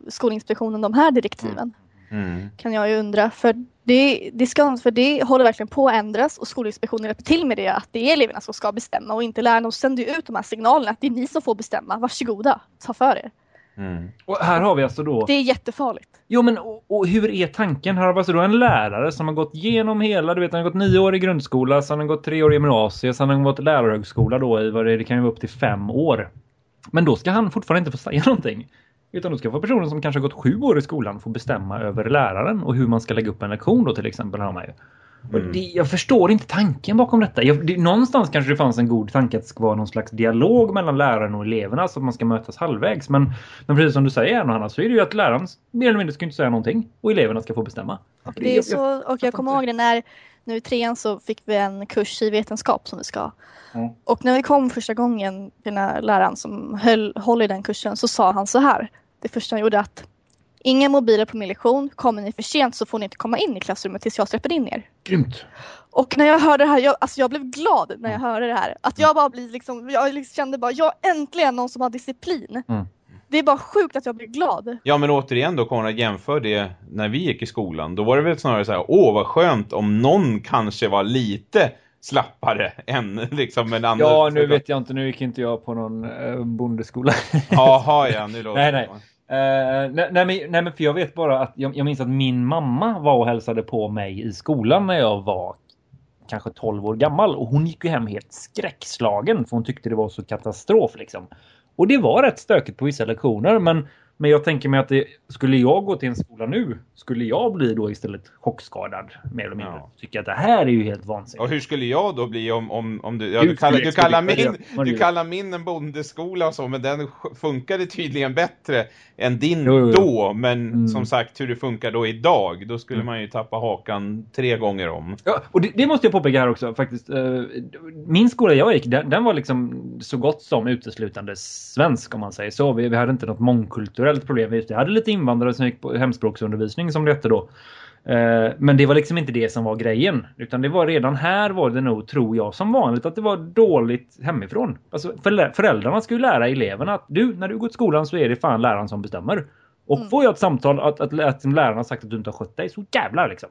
Skolinspektionen de här direktiven? Mm. Mm. Kan jag ju undra. För det, det, ska, för det håller verkligen på att ändras och Skolinspektionen hjälper till med det. Att det är eleverna som ska bestämma och inte lärarna. De sänder ut de här signalerna att det är ni som får bestämma. Varsågoda, ta för er. Mm. Och här har vi alltså då... Det är jättefarligt. Jo, men och, och hur är tanken? Här har vi alltså då en lärare som har gått igenom hela, du vet, han har gått nio år i grundskola, sen har han gått tre år i gymnasiet, sen har han gått lärarhögskola då i vad det, det kan ju vara upp till fem år. Men då ska han fortfarande inte få säga någonting. Utan då ska få personen som kanske har gått sju år i skolan få bestämma över läraren och hur man ska lägga upp en lektion då till exempel. Har man ju. Mm. Det, jag förstår inte tanken bakom detta. Jag, det, någonstans kanske det fanns en god tanke att det ska vara någon slags dialog mellan läraren och eleverna så att man ska mötas halvvägs. Men, men precis som du säger Hanna så är det ju att läraren mer eller mindre ska inte säga någonting och eleverna ska få bestämma. Det är så, och jag kommer ihåg det när nu i trean så fick vi en kurs i vetenskap som vi ska. Mm. Och när vi kom första gången till den här läraren som höll, håller i den kursen så sa han så här. Det första han gjorde att Inga mobiler på min lektion. Kommer ni för sent så får ni inte komma in i klassrummet tills jag släpper in er. Grymt. Och när jag hörde det här, jag, alltså jag blev glad när jag mm. hörde det här. Att jag bara blir liksom, jag liksom kände bara, jag äntligen någon som har disciplin. Mm. Det är bara sjukt att jag blir glad. Ja men återigen då Konrad jämför det när vi gick i skolan. Då var det väl snarare så här, åh vad skönt om någon kanske var lite slappare än liksom en annan. Ja nu vet jag inte, nu gick inte jag på någon äh, bondeskola. Jaha ja, nu låter nej, nej. Uh, nej, nej, men, nej, men för jag vet bara att jag, jag minns att min mamma var och hälsade på mig i skolan när jag var kanske 12 år gammal och hon gick ju hem helt skräckslagen för hon tyckte det var så katastrof liksom. Och det var rätt stökigt på vissa lektioner men men jag tänker mig att det, skulle jag gå till en skola nu skulle jag bli då istället chockskadad mer eller mindre. Ja. Tycker att det här är ju helt vansinnigt. Och hur skulle jag då bli om, om, om du, ja, du, kallar, du, kallar min, du kallar min en bondeskola och så men den funkade tydligen bättre än din jo, jo. då. Men mm. som sagt hur det funkar då idag då skulle mm. man ju tappa hakan tre gånger om. Ja, och det, det, måste jag påpeka här också faktiskt. Eh, min skola jag gick den, den, var liksom så gott som uteslutande svensk om man säger så. Vi, vi hade inte något mångkulturellt kulturellt problem. Just det. Jag hade lite invandrare som gick på hemspråksundervisning som det hette då. Eh, men det var liksom inte det som var grejen. Utan det var redan här var det nog, tror jag, som vanligt att det var dåligt hemifrån. Alltså föräldrarna skulle lära eleverna att du, när du går till skolan så är det fan läraren som bestämmer. Och mm. får jag ett samtal att, att, att, att läraren har sagt att du inte har skött dig, så jävlar liksom.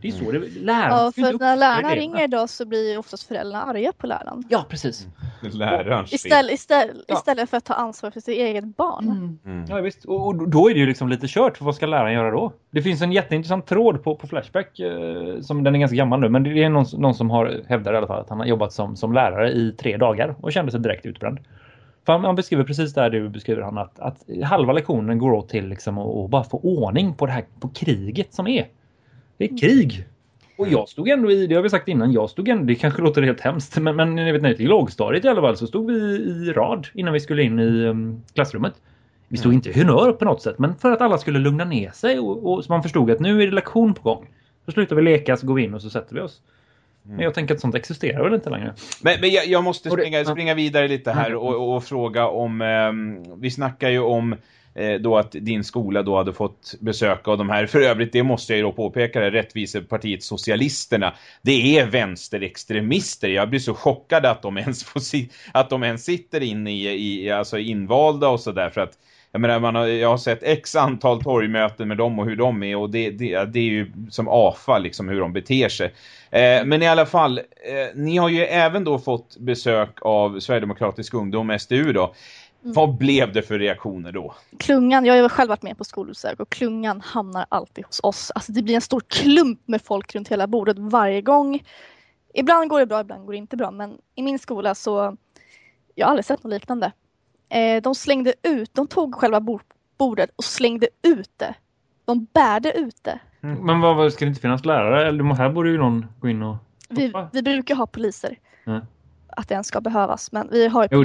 Det är så det läraren Ja, för när lärarna ringer då så blir oftast föräldrarna arga på läraren. Ja, precis. Mm. Läraren istället, istället, ja. istället för att ta ansvar för sitt eget barn. Mm. Mm. Ja, visst. Och, och, då är det ju liksom lite kört. För vad ska läraren göra då? Det finns en jätteintressant tråd på, på Flashback. Eh, som, den är ganska gammal nu. Men det är någon, någon som har hävdar i alla fall att han har jobbat som, som lärare i tre dagar. Och kände sig direkt utbränd. För han, han beskriver precis där du beskriver han att, att halva lektionen går åt till liksom att bara få ordning på det här på kriget som är. Det är krig. Och jag stod ändå i, det har vi sagt innan, jag stod ändå, det kanske låter helt hemskt, men, men jag vet inte, i lågstadiet i alla fall så stod vi i rad innan vi skulle in i um, klassrummet. Vi stod mm. inte i hönör på något sätt, men för att alla skulle lugna ner sig och, och så man förstod att nu är det lektion på gång. Så slutar vi leka, så går vi in och så sätter vi oss. Mm. Men jag tänker att sånt existerar väl inte längre. Men, men jag, jag måste springa, springa vidare lite här och, och fråga om, um, vi snackar ju om Eh, Eh, då att din skola då hade fått besöka av de här. För övrigt, det måste jag ju då påpeka, det Rättvisepartiet Socialisterna. Det är vänsterextremister. Jag blir så chockad att de ens, får si att de ens sitter inne i, i alltså invalda och sådär. För att jag menar, man har, jag har sett x antal torgmöten med dem och hur de är och det, det, det är ju som AFA liksom hur de beter sig. Eh, men i alla fall, eh, ni har ju även då fått besök av Sverigedemokratisk ungdom, SDU då. Mm. Vad blev det för reaktioner då? Klungan, jag har själv varit med på skolbesök och klungan hamnar alltid hos oss. Alltså det blir en stor klump med folk runt hela bordet varje gång. ibland går det bra, ibland går det inte bra. Men i min skola så, jag har aldrig sett något liknande. Eh, de slängde ut, de tog själva bordet och slängde ut det. De bärde ut det. Mm. Men vad, ska det inte finnas lärare? Eller här borde ju någon gå in och... Vi, vi brukar ha poliser. Mm. Att det ens ska behövas. Men vi har, jo,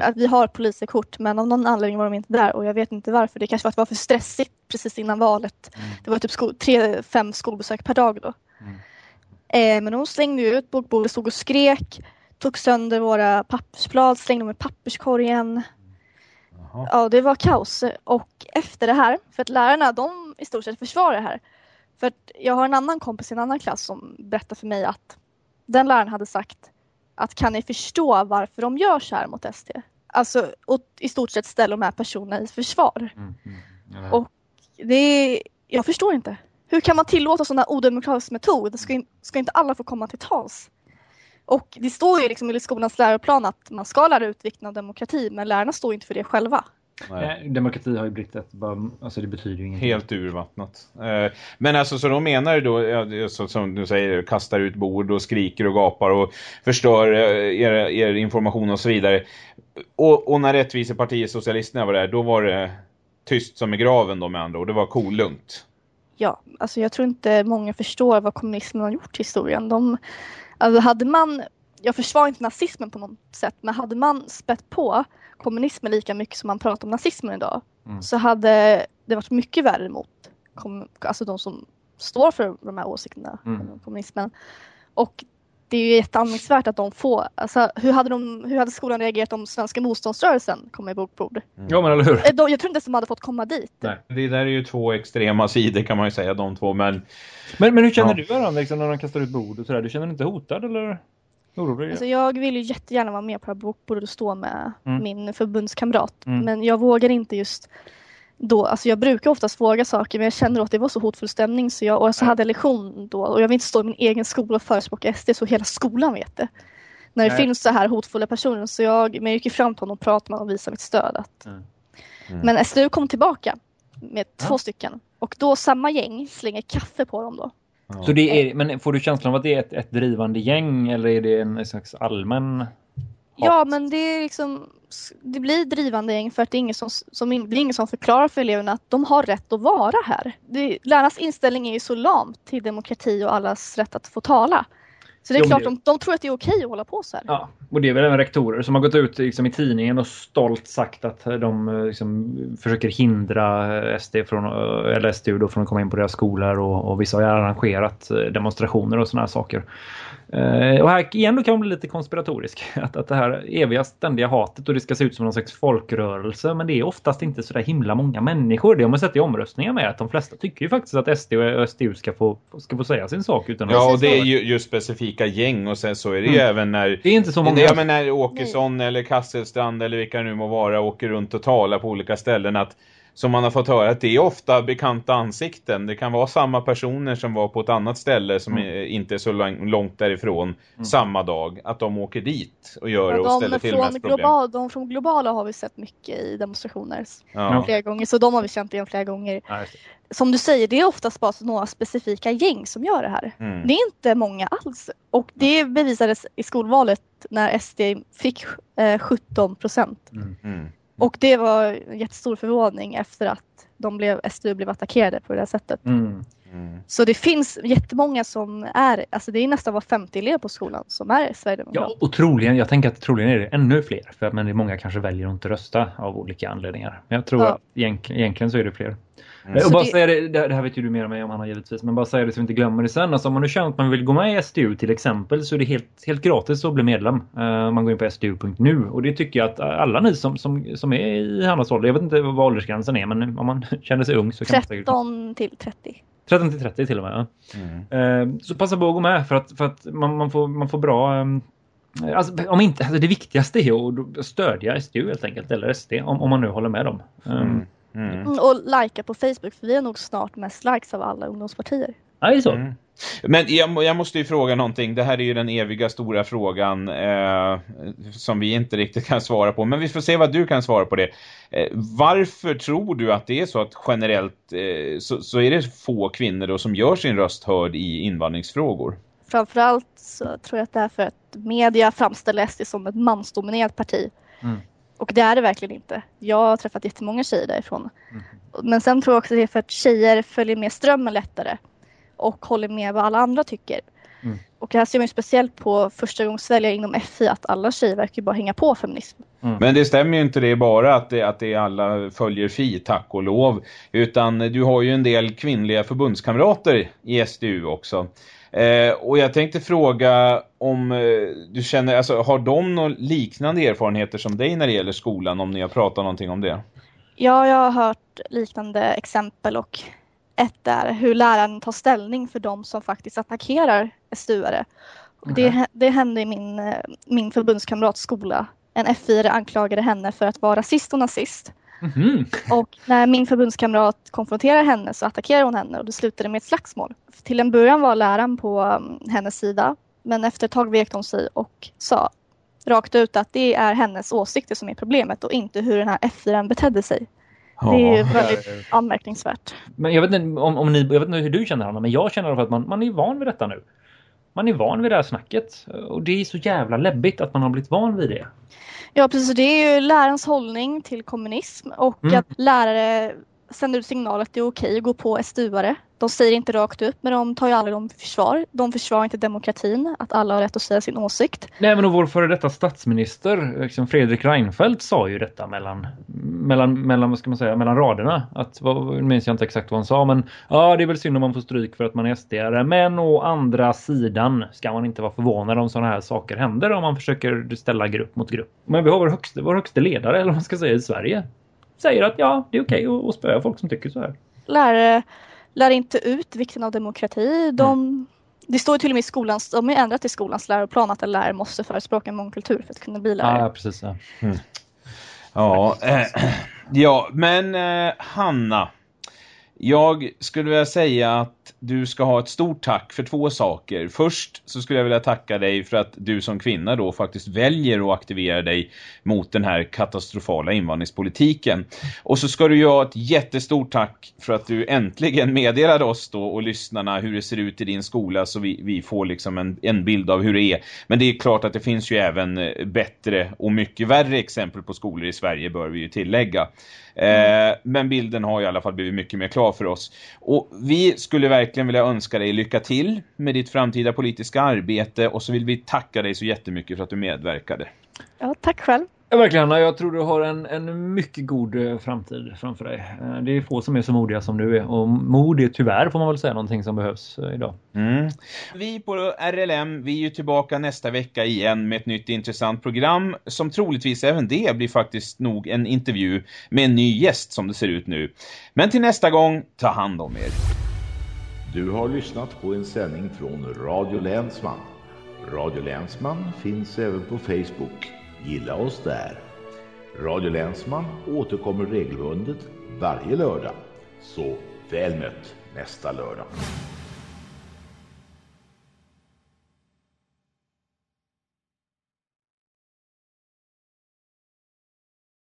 att vi har poliserkort. Men av någon anledning var de inte där. Och jag vet inte varför. Det kanske var, var för stressigt precis innan valet. Mm. Det var typ sko tre, fem skolbesök per dag då. Mm. Eh, men de slängde ut bordet, stod och skrek. Tog sönder våra pappersblad, slängde dem i papperskorgen. Jaha. Ja, det var kaos. Och efter det här, för att lärarna de i stort sett försvarar det här. För att jag har en annan kompis i en annan klass som berättar för mig att den läraren hade sagt att kan ni förstå varför de gör så här mot SD? Alltså och i stort sett ställa de här personerna i försvar. Mm, mm, och det är, jag förstår inte. Hur kan man tillåta sådana odemokratisk metod? Ska, ska inte alla få komma till tals? Och det står ju liksom i skolans läroplan att man ska lära ut vikten av demokrati men lärarna står inte för det själva. Nej. Demokrati har ju blivit ett, alltså det betyder ju ingenting. Helt urvattnat. Eh, men alltså så de menar då, ja, som du säger, kastar ut bord och skriker och gapar och förstör eh, er, er information och så vidare. Och, och när rättvisepartiet Socialisterna var där, då var det tyst som i graven då med andra och det var kolugnt. Ja, alltså jag tror inte många förstår vad kommunismen har gjort i historien. De, alltså hade man, jag försvarar inte nazismen på något sätt, men hade man spett på kommunismen lika mycket som man pratar om nazismen idag mm. så hade det varit mycket värre mot alltså de som står för de här åsikterna, mm. kommunismen. Och det är ju jätteanmärkningsvärt att de får, alltså hur hade, de, hur hade skolan reagerat om svenska motståndsrörelsen kom i bokbord? Mm. Ja men eller hur? Eh, de, jag tror inte att de hade fått komma dit. Nej. Det där är ju två extrema sidor kan man ju säga, de två, men... Men, men hur känner ja. du varandra liksom, när de kastar ut bord och sådär? Du känner dig inte hotad eller? Alltså jag vill ju jättegärna vara med på bokbordet och stå med mm. min förbundskamrat. Mm. Men jag vågar inte just då, alltså jag brukar oftast våga saker men jag känner att det var så hotfull stämning så jag, och så hade jag lektion då och jag vill inte stå i min egen skola och förespråka SD så hela skolan vet det. När det Nej. finns så här hotfulla personer så jag, men jag gick fram till honom och pratade med och visade mitt stöd. Att. Mm. Men SDU kom tillbaka med ja. två stycken och då samma gäng slänger kaffe på dem då. Så det är, men får du känslan av att det är ett, ett drivande gäng eller är det en slags allmän hat? Ja, men det är liksom det blir drivande gäng för att det är ingen som, som, är ingen som förklarar för eleverna att de har rätt att vara här. Det, lärarnas inställning är ju så lamt till demokrati och allas rätt att få tala. Så det är jo, klart, de, de tror att det är okej att hålla på så här. Ja, och det är väl även rektorer som har gått ut liksom, i tidningen och stolt sagt att de liksom, försöker hindra SD från, eller SDU då, från att komma in på deras skolor och, och vissa har arrangerat demonstrationer och sådana här saker. Uh, och här igen då kan man bli lite konspiratorisk. Att, att det här eviga ständiga hatet och det ska se ut som någon slags folkrörelse. Men det är oftast inte så där himla många människor. Det har man sett i omröstningar med. Att de flesta tycker ju faktiskt att SD och SDU ska få, ska få säga sin sak. Utan ja, och det är ju just specifika gäng. Och sen så är det ju mm. även när... Det är inte så många. Ja, men när Åkesson Nej. eller Kasselstrand eller vilka nu må vara åker runt och talar på olika ställen. Att som man har fått höra att det är ofta bekanta ansikten. Det kan vara samma personer som var på ett annat ställe som mm. är, inte är så långt därifrån mm. samma dag. Att de åker dit och gör ja, och ställer till mest problem. Global, de från globala har vi sett mycket i demonstrationer ja. flera gånger. Så de har vi känt igen flera gånger. Ja, som du säger, det är oftast bara några specifika gäng som gör det här. Mm. Det är inte många alls. Och det bevisades i skolvalet när SD fick eh, 17 procent. Mm. Och det var en jättestor förvåning efter att de blev, SDU blev attackerade på det här sättet. Mm. Mm. Så det finns jättemånga som är, alltså det är nästan var 50 elever på skolan som är Sverigedemokrat. Ja, och troligen, jag tänker att troligen är det ännu fler. För, men det är många kanske väljer att inte rösta av olika anledningar. Men jag tror ja. att egentligen, egentligen så är det fler. Mm. Och bara det... säga det, det här vet ju du mer om mig om Hanna givetvis, men bara säga det så vi inte glömmer det sen. Alltså om man nu känner att man vill gå med i SDU till exempel så är det helt, helt gratis att bli medlem. Uh, man går in på sdu.nu och det tycker jag att alla ni som, som, som är i Hannas ålder, jag vet inte vad åldersgränsen är, men om man känner sig ung så kan 13 man till 30. 13 till 30 till och med, ja. Mm. Uh, så passa på att gå med för att, för att man, man, får, man får bra... Um, Alltså, om inte, alltså det viktigaste är att stödja SDU helt enkelt, eller SD, om, om man nu håller med dem. Um, Mm. mm. Och likea på Facebook för vi har nog snart mest likes av alla ungdomspartier. Ja, det är så. Mm. Men jag, jag, måste ju fråga någonting. Det här är ju den eviga stora frågan eh, som vi inte riktigt kan svara på. Men vi får se vad du kan svara på det. Eh, varför tror du att det är så att generellt eh, så, så, är det få kvinnor då som gör sin röst hörd i invandringsfrågor? Framförallt så tror jag att det är för att media framställer SD som ett mansdominerat parti. Mm. Och det är det verkligen inte. Jag har träffat jättemånga tjejer därifrån. Mm. Men sen tror jag också att det är för att tjejer följer med strömmen lättare och håller med vad alla andra tycker. Mm. Och det här ser man ju speciellt på förstagångsväljare inom FI att alla tjejer verkar bara hänga på feminism. Mm. Men det stämmer ju inte det bara att det, att det alla följer FI, tack och lov. Utan du har ju en del kvinnliga förbundskamrater i SDU också. Eh, och jag tänkte fråga om eh, du känner, alltså har de några liknande erfarenheter som dig när det gäller skolan, om ni har pratat någonting om det? Ja, jag har hört liknande exempel och ett är hur läraren tar ställning för de som faktiskt attackerar SDU-are. Mm. Det, det hände i min, eh, min förbundskamrats skola. En F4 anklagade henne för att vara rasist och nazist. Mm. Och när min förbundskamrat konfronterar henne så attackerar hon henne och det slutade med ett slagsmål. Till en början var läraren på um, hennes sida men efter ett tag vek hon sig och sa rakt ut att det är hennes åsikter som är problemet och inte hur den här F4 betedde sig. Det är väldigt anmärkningsvärt. Men jag vet inte om, om ni, jag vet inte hur du känner Anna, men jag känner att man, man är van vid detta nu. Man är van vid det här snacket och det är så jävla läbbigt att man har blivit van vid det. Ja precis, det är ju lärarens hållning till kommunism och mm. att lärare sänder ut signaler att det är okej att gå på SDU-are. De säger inte rakt ut men de tar ju aldrig dem försvar. De försvarar inte demokratin, att alla har rätt att säga sin åsikt. Nej men vår före detta statsminister liksom Fredrik Reinfeldt sa ju detta mellan, mellan, mellan, vad ska man säga, mellan raderna. Att, vad, minns jag inte exakt vad han sa men ja det är väl synd om man får stryk för att man är SD-are. Men å andra sidan ska man inte vara förvånad om sådana här saker händer om man försöker ställa grupp mot grupp. Men vi har vår högsta, vår högsta ledare eller vad man ska säga i Sverige säger att ja, det är okej okay att, att spöa folk som tycker så här. Lärare lär inte ut vikten av demokrati. De, mm. Det står till och med i skolans, de har ändrat i skolans läroplan att en lärare måste förespråka mångkultur för att kunna bli lärare. Ja, precis. Ja, mm. ja, äh, ja men äh, Hanna, jag skulle vilja säga att du ska ha ett stort tack för två saker. Först så skulle jag vilja tacka dig för att du som kvinna då faktiskt väljer att aktivera dig mot den här katastrofala invandringspolitiken. Och så ska du ju ha ett jättestort tack för att du äntligen meddelade oss då och lyssnarna hur det ser ut i din skola så vi, vi får liksom en, en bild av hur det är. Men det är klart att det finns ju även eh, bättre och mycket värre exempel på skolor i Sverige bör vi ju tillägga. Mm. Eh, men bilden har i alla fall blivit mycket mer klar för oss. Och vi skulle verkligen vilja önska dig lycka till med ditt framtida politiska arbete och så vill vi tacka dig så jättemycket för att du medverkade. Ja, tack själv. Ja, verkligen Anna. Jag tror du har en, en mycket god eh, framtid framför dig. Eh, det är få som är så modiga som du är. Och mod är tyvärr får man väl säga någonting som behövs eh, idag. Mm. Vi på RLM, vi är ju tillbaka nästa vecka igen med ett nytt intressant program. Som troligtvis även det blir faktiskt nog en intervju med en ny gäst som det ser ut nu. Men till nästa gång, ta hand om er. Du har lyssnat på en sändning från Radio Länsman. Radio Länsman finns även på Facebook. Gilla oss där. Radio Länsman återkommer regelbundet varje lördag. Så väl mött nästa lördag.